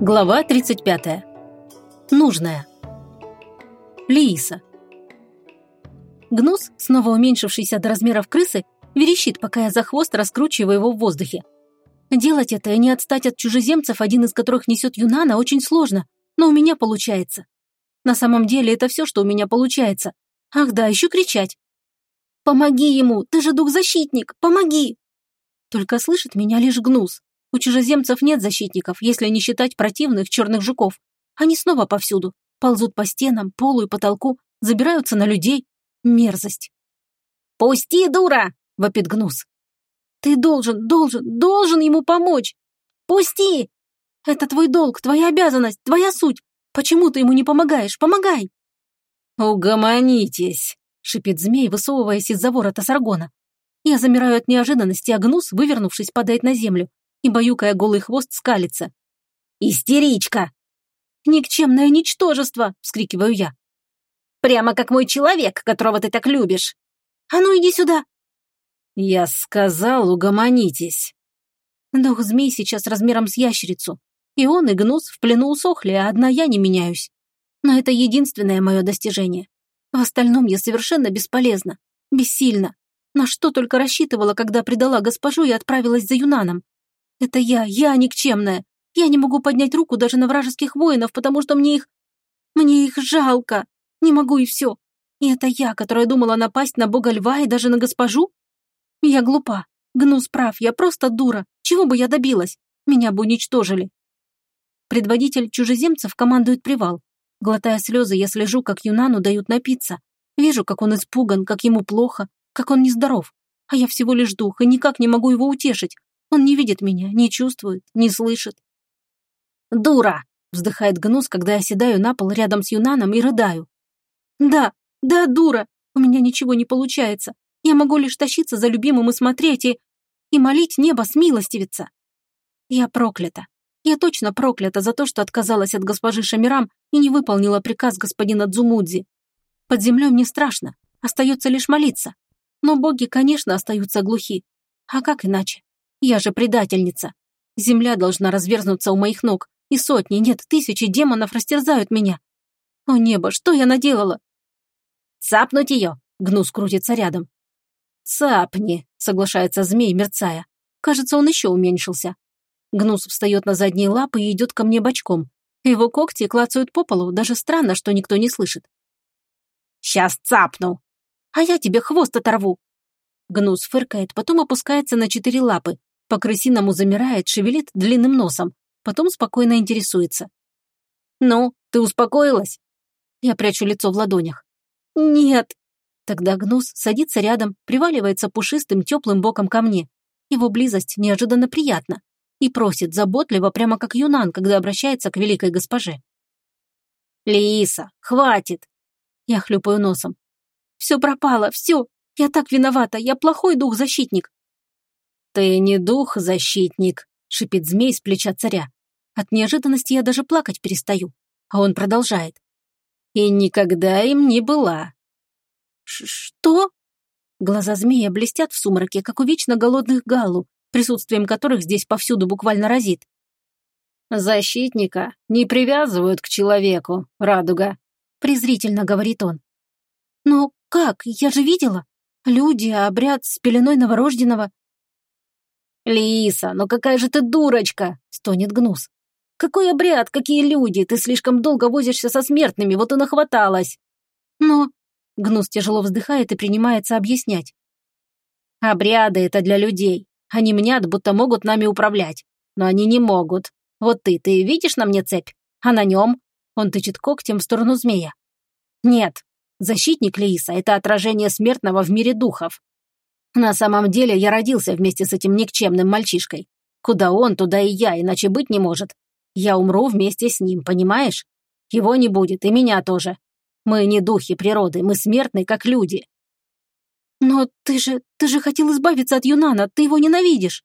Глава 35. Нужная. Лииса. Гнус, снова уменьшившийся до размеров крысы, верещит, пока я за хвост раскручиваю его в воздухе. Делать это и не отстать от чужеземцев, один из которых несет Юнана, очень сложно, но у меня получается. На самом деле это все, что у меня получается. Ах да, еще кричать. «Помоги ему! Ты же дух-защитник! Помоги!» Только слышит меня лишь гнус. У чужеземцев нет защитников, если не считать противных черных жуков. Они снова повсюду. Ползут по стенам, полу и потолку, забираются на людей. Мерзость. «Пусти, дура!» — вопит гнус. «Ты должен, должен, должен ему помочь! Пусти! Это твой долг, твоя обязанность, твоя суть. Почему ты ему не помогаешь? Помогай!» «Угомонитесь!» — шипит змей, высовываясь из-за ворота саргона. Я замираю от неожиданности, а гнус, вывернувшись, падает на землю и, баюкая голый хвост, скалится. «Истеричка!» «Никчемное ничтожество!» — вскрикиваю я. «Прямо как мой человек, которого ты так любишь!» «А ну иди сюда!» «Я сказал, угомонитесь!» Дух змей сейчас размером с ящерицу. И он, и гнус в плену усохли, а одна я не меняюсь. Но это единственное мое достижение. В остальном я совершенно бесполезна, бессильна. На что только рассчитывала, когда предала госпожу и отправилась за Юнаном. Это я, я никчемная. Я не могу поднять руку даже на вражеских воинов, потому что мне их... Мне их жалко. Не могу и все. И это я, которая думала напасть на бога льва и даже на госпожу? Я глупа. Гнус прав, я просто дура. Чего бы я добилась? Меня бы уничтожили. Предводитель чужеземцев командует привал. Глотая слезы, я слежу, как Юнану дают напиться. Вижу, как он испуган, как ему плохо, как он нездоров. А я всего лишь дух и никак не могу его утешить. Он не видит меня, не чувствует, не слышит. «Дура!» — вздыхает Гнус, когда я седаю на пол рядом с Юнаном и рыдаю. «Да, да, дура! У меня ничего не получается. Я могу лишь тащиться за любимым и смотреть, и... и молить небо смилостивиться. Я проклята. Я точно проклята за то, что отказалась от госпожи Шамирам и не выполнила приказ господина Дзумудзи. Под землей мне страшно, остается лишь молиться. Но боги, конечно, остаются глухи. А как иначе? Я же предательница. Земля должна разверзнуться у моих ног, и сотни, нет, тысячи демонов растерзают меня. О небо, что я наделала? Цапнуть ее! Гнус крутится рядом. Цапни, соглашается змей, мерцая. Кажется, он еще уменьшился. Гнус встает на задние лапы и идет ко мне бочком. Его когти клацают по полу, даже странно, что никто не слышит. «Сейчас цапну!» «А я тебе хвост оторву!» Гнус фыркает, потом опускается на четыре лапы, по-крысиному замирает, шевелит длинным носом, потом спокойно интересуется. «Ну, ты успокоилась?» Я прячу лицо в ладонях. «Нет». Тогда Гнус садится рядом, приваливается пушистым теплым боком ко мне. Его близость неожиданно приятна и просит заботливо, прямо как Юнан, когда обращается к великой госпоже. «Лиса, хватит!» Я хлюпаю носом. «Все пропало, все! Я так виновата, я плохой дух-защитник!» «Ты не дух-защитник!» — шипит змей с плеча царя. От неожиданности я даже плакать перестаю. А он продолжает. «И никогда им не была!» «Что?» Глаза змея блестят в сумраке, как у вечно голодных галу, присутствием которых здесь повсюду буквально разит. «Защитника не привязывают к человеку, радуга», — презрительно говорит он. «Но как? Я же видела. Люди, обряд с пеленой новорожденного». «Лиса, ну какая же ты дурочка!» — стонет Гнус. «Какой обряд, какие люди? Ты слишком долго возишься со смертными, вот и нахваталась!» «Но...» — Гнус тяжело вздыхает и принимается объяснять. «Обряды — это для людей. Они мнят, будто могут нами управлять. Но они не могут. Вот ты, ты видишь на мне цепь? А на нем?» Он тычет когтем в сторону змея. «Нет. Защитник Лииса — это отражение смертного в мире духов. На самом деле я родился вместе с этим никчемным мальчишкой. Куда он, туда и я, иначе быть не может. Я умру вместе с ним, понимаешь? Его не будет, и меня тоже. Мы не духи природы, мы смертны, как люди. «Но ты же... ты же хотел избавиться от Юнана, ты его ненавидишь!»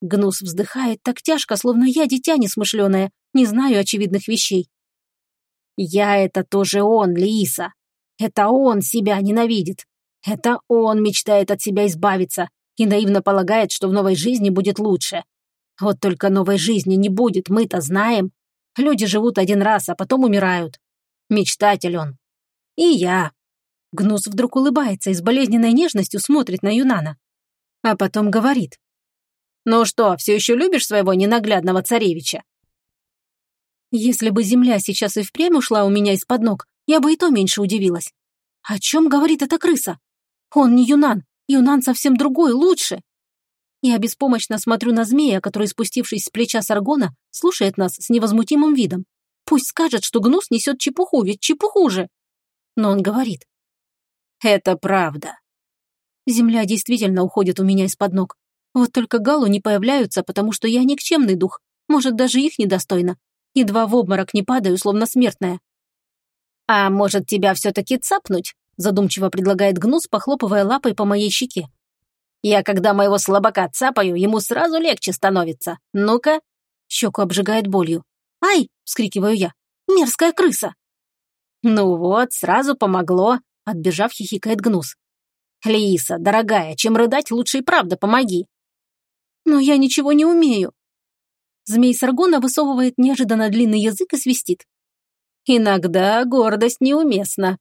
Гнус вздыхает так тяжко, словно я дитя несмышленое, не знаю очевидных вещей. «Я — это тоже он, Лииса. Это он себя ненавидит. Это он мечтает от себя избавиться и наивно полагает, что в новой жизни будет лучше. Вот только новой жизни не будет, мы-то знаем. Люди живут один раз, а потом умирают. Мечтатель он. И я. Гнус вдруг улыбается и с болезненной нежностью смотрит на Юнана. А потом говорит. «Ну что, все еще любишь своего ненаглядного царевича?» Если бы земля сейчас и впрямь ушла у меня из-под ног, я бы и то меньше удивилась. О чем говорит эта крыса? Он не Юнан, Юнан совсем другой, лучше. Я беспомощно смотрю на змея, который, спустившись с плеча Саргона, слушает нас с невозмутимым видом. Пусть скажет, что гнус несет чепуху, ведь чепуху же. Но он говорит. Это правда. Земля действительно уходит у меня из-под ног. Вот только галу не появляются, потому что я никчемный дух, может, даже их недостойно. Едва в обморок не падаю, словно смертная. «А может, тебя все-таки цапнуть?» Задумчиво предлагает Гнус, похлопывая лапой по моей щеке. «Я, когда моего слабака цапаю, ему сразу легче становится. Ну-ка!» Щеку обжигает болью. «Ай!» — вскрикиваю я. «Мерзкая крыса!» «Ну вот, сразу помогло!» — отбежав, хихикает Гнус. «Лиса, дорогая, чем рыдать, лучше и правда помоги!» «Но я ничего не умею!» Змей Саргона высовывает неожиданно длинный язык и свистит. Иногда гордость неуместна.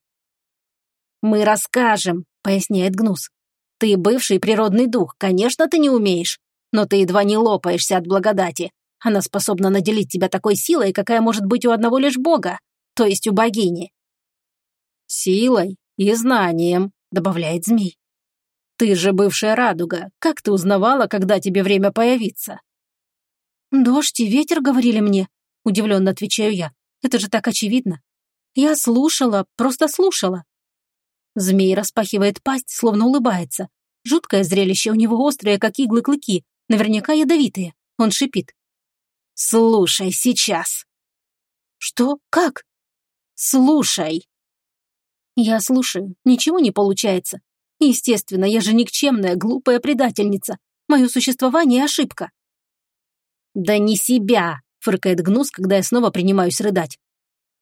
«Мы расскажем», — поясняет Гнус. «Ты бывший природный дух, конечно, ты не умеешь, но ты едва не лопаешься от благодати. Она способна наделить тебя такой силой, какая может быть у одного лишь бога, то есть у богини». «Силой и знанием», — добавляет змей. «Ты же бывшая радуга. Как ты узнавала, когда тебе время появиться?» «Дождь и ветер говорили мне», — удивленно отвечаю я. Это же так очевидно. Я слушала, просто слушала. Змей распахивает пасть, словно улыбается. Жуткое зрелище, у него острые, как иглы клыки, наверняка ядовитые. Он шипит. «Слушай сейчас!» «Что? Как?» «Слушай!» Я слушаю, ничего не получается. Естественно, я же никчемная, глупая предательница. Мое существование – ошибка. «Да не себя!» фыркает Гнус, когда я снова принимаюсь рыдать.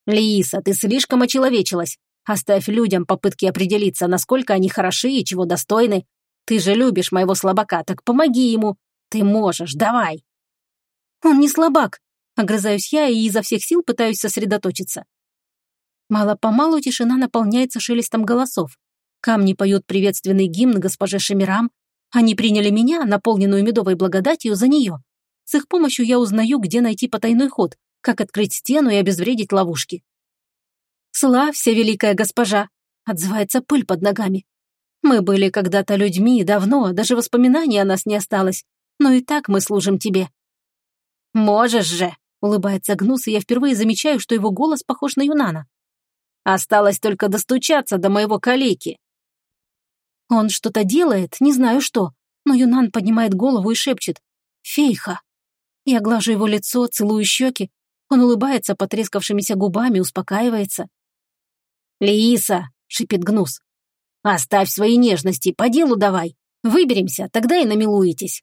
«Лиса, ты слишком очеловечилась. Оставь людям попытки определиться, насколько они хороши и чего достойны. Ты же любишь моего слабака, так помоги ему. Ты можешь, давай!» «Он не слабак!» — огрызаюсь я и изо всех сил пытаюсь сосредоточиться. Мало-помалу тишина наполняется шелестом голосов. Камни поют приветственный гимн госпоже Шамирам. Они приняли меня, наполненную медовой благодатью, за нее. С их помощью я узнаю, где найти потайной ход, как открыть стену и обезвредить ловушки. «Славься, великая госпожа!» — отзывается пыль под ногами. «Мы были когда-то людьми, давно, даже воспоминаний о нас не осталось, но и так мы служим тебе». «Можешь же!» — улыбается Гнус, и я впервые замечаю, что его голос похож на Юнана. «Осталось только достучаться до моего калеки». Он что-то делает, не знаю что, но Юнан поднимает голову и шепчет «Фейха». Я глажу его лицо, целую щеки. Он улыбается потрескавшимися губами, успокаивается. «Лииса!» — шипит Гнус. «Оставь свои нежности, по делу давай. Выберемся, тогда и намилуетесь».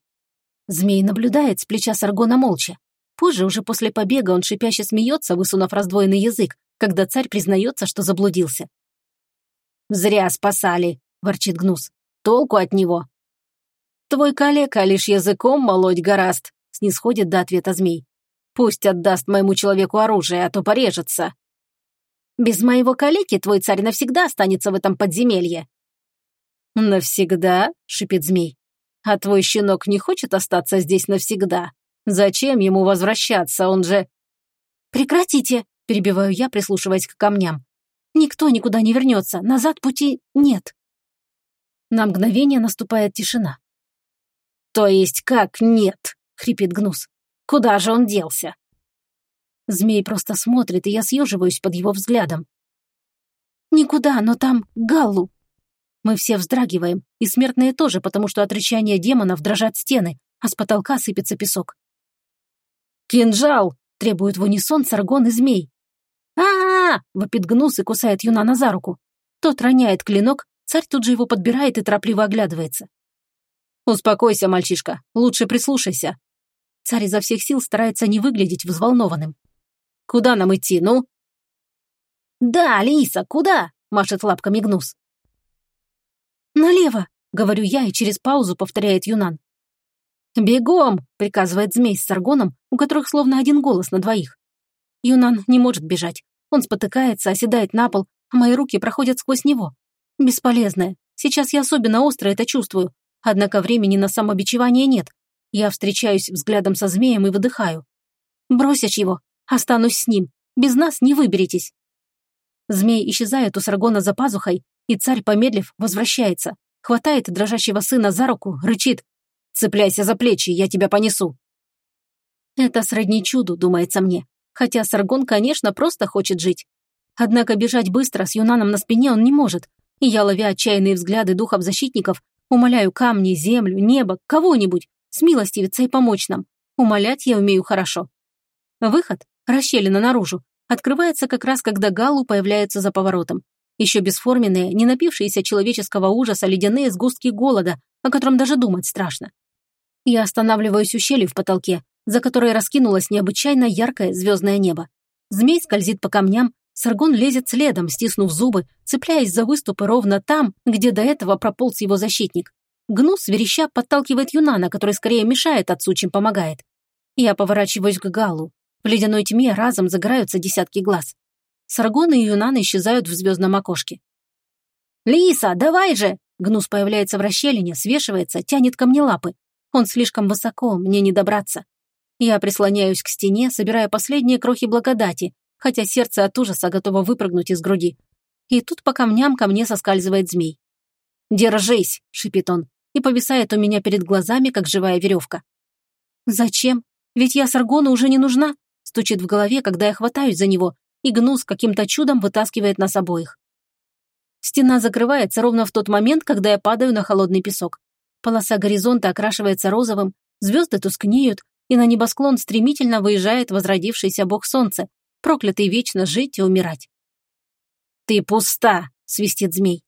Змей наблюдает с плеча Саргона молча. Позже, уже после побега, он шипяще смеется, высунув раздвоенный язык, когда царь признается, что заблудился. «Зря спасали», — ворчит Гнус. «Толку от него». «Твой коллега лишь языком молоть гораст», снисходит до ответа змей. «Пусть отдаст моему человеку оружие, а то порежется». «Без моего калеки твой царь навсегда останется в этом подземелье». «Навсегда?» — шипит змей. «А твой щенок не хочет остаться здесь навсегда? Зачем ему возвращаться, он же...» «Прекратите!» — перебиваю я, прислушиваясь к камням. «Никто никуда не вернется, назад пути нет». На мгновение наступает тишина. «То есть как нет?» — хрипит Гнус. «Куда же он делся?» Змей просто смотрит, и я съеживаюсь под его взглядом. «Никуда, но там Галлу!» Мы все вздрагиваем, и смертные тоже, потому что от рычания демонов дрожат стены, а с потолка сыпется песок. «Кинжал!» — требует в унисон Саргон и змей. а а, -а вопит Гнус и кусает Юнана за руку. Тот роняет клинок, царь тут же его подбирает и торопливо оглядывается. «Успокойся, мальчишка, лучше прислушайся». Царь изо всех сил старается не выглядеть взволнованным. «Куда нам идти, ну?» «Да, Лиса, куда?» – машет лапками Гнус. «Налево», – говорю я, и через паузу повторяет Юнан. «Бегом!» — приказывает змей с Саргоном, у которых словно один голос на двоих. Юнан не может бежать. Он спотыкается, оседает на пол, а мои руки проходят сквозь него. Бесполезное. Сейчас я особенно остро это чувствую. Однако времени на самобичевание нет. Я встречаюсь взглядом со змеем и выдыхаю. Бросишь его, останусь с ним. Без нас не выберетесь. Змей исчезает у Саргона за пазухой, и царь, помедлив, возвращается. Хватает дрожащего сына за руку, рычит. «Цепляйся за плечи, я тебя понесу». Это сродни чуду, думается мне. Хотя Саргон, конечно, просто хочет жить. Однако бежать быстро с Юнаном на спине он не может, и я, ловя отчаянные взгляды духов защитников, умоляю камни, землю, небо, кого-нибудь, смилостивиться и помочь нам. Умолять я умею хорошо. Выход, расщелина наружу, открывается как раз, когда Галу появляется за поворотом. Еще бесформенные, не напившиеся человеческого ужаса ледяные сгустки голода, о котором даже думать страшно. Я останавливаюсь у щели в потолке, за которой раскинулось необычайно яркое звездное небо. Змей скользит по камням, Саргон лезет следом, стиснув зубы, цепляясь за выступы ровно там, где до этого прополз его защитник. Гнус, вереща, подталкивает Юнана, который скорее мешает отцу, чем помогает. Я поворачиваюсь к Галу. В ледяной тьме разом загораются десятки глаз. Саргон и Юнан исчезают в звездном окошке. «Лиса, давай же!» Гнус появляется в расщелине, свешивается, тянет ко мне лапы. Он слишком высоко, мне не добраться. Я прислоняюсь к стене, собирая последние крохи благодати, хотя сердце от ужаса готово выпрыгнуть из груди. И тут по камням ко мне соскальзывает змей. «Держись!» — шипит он, и повисает у меня перед глазами, как живая веревка. «Зачем? Ведь я Саргону уже не нужна!» — стучит в голове, когда я хватаюсь за него, и гнус каким-то чудом вытаскивает нас обоих. Стена закрывается ровно в тот момент, когда я падаю на холодный песок. Полоса горизонта окрашивается розовым, звезды тускнеют, и на небосклон стремительно выезжает возродившийся бог солнца, проклятый вечно жить и умирать. «Ты пуста!» — свистит змей.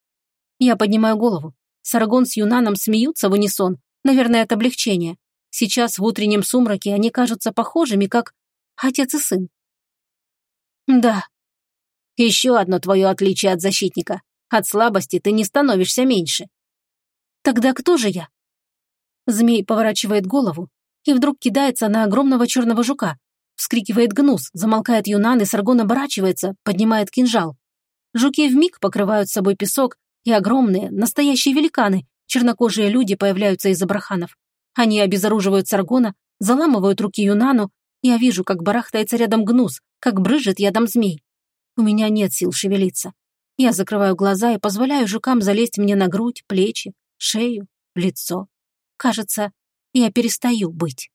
Я поднимаю голову. Саргон с Юнаном смеются в унисон, наверное, от облегчения. Сейчас в утреннем сумраке они кажутся похожими, как отец и сын. Да. Еще одно твое отличие от защитника. От слабости ты не становишься меньше. Тогда кто же я? Змей поворачивает голову и вдруг кидается на огромного черного жука, Вскрикивает гнус, замолкает юнан, и Саргон оборачивается, поднимает кинжал. Жуки вмиг покрывают собой песок, и огромные, настоящие великаны, чернокожие люди появляются из абраханов. Они обезоруживают Саргона, заламывают руки Юнану, я вижу, как барахтается рядом гнус, как брыжет ядом змей. У меня нет сил шевелиться. Я закрываю глаза и позволяю жукам залезть мне на грудь, плечи, шею, лицо. Кажется, я перестаю быть.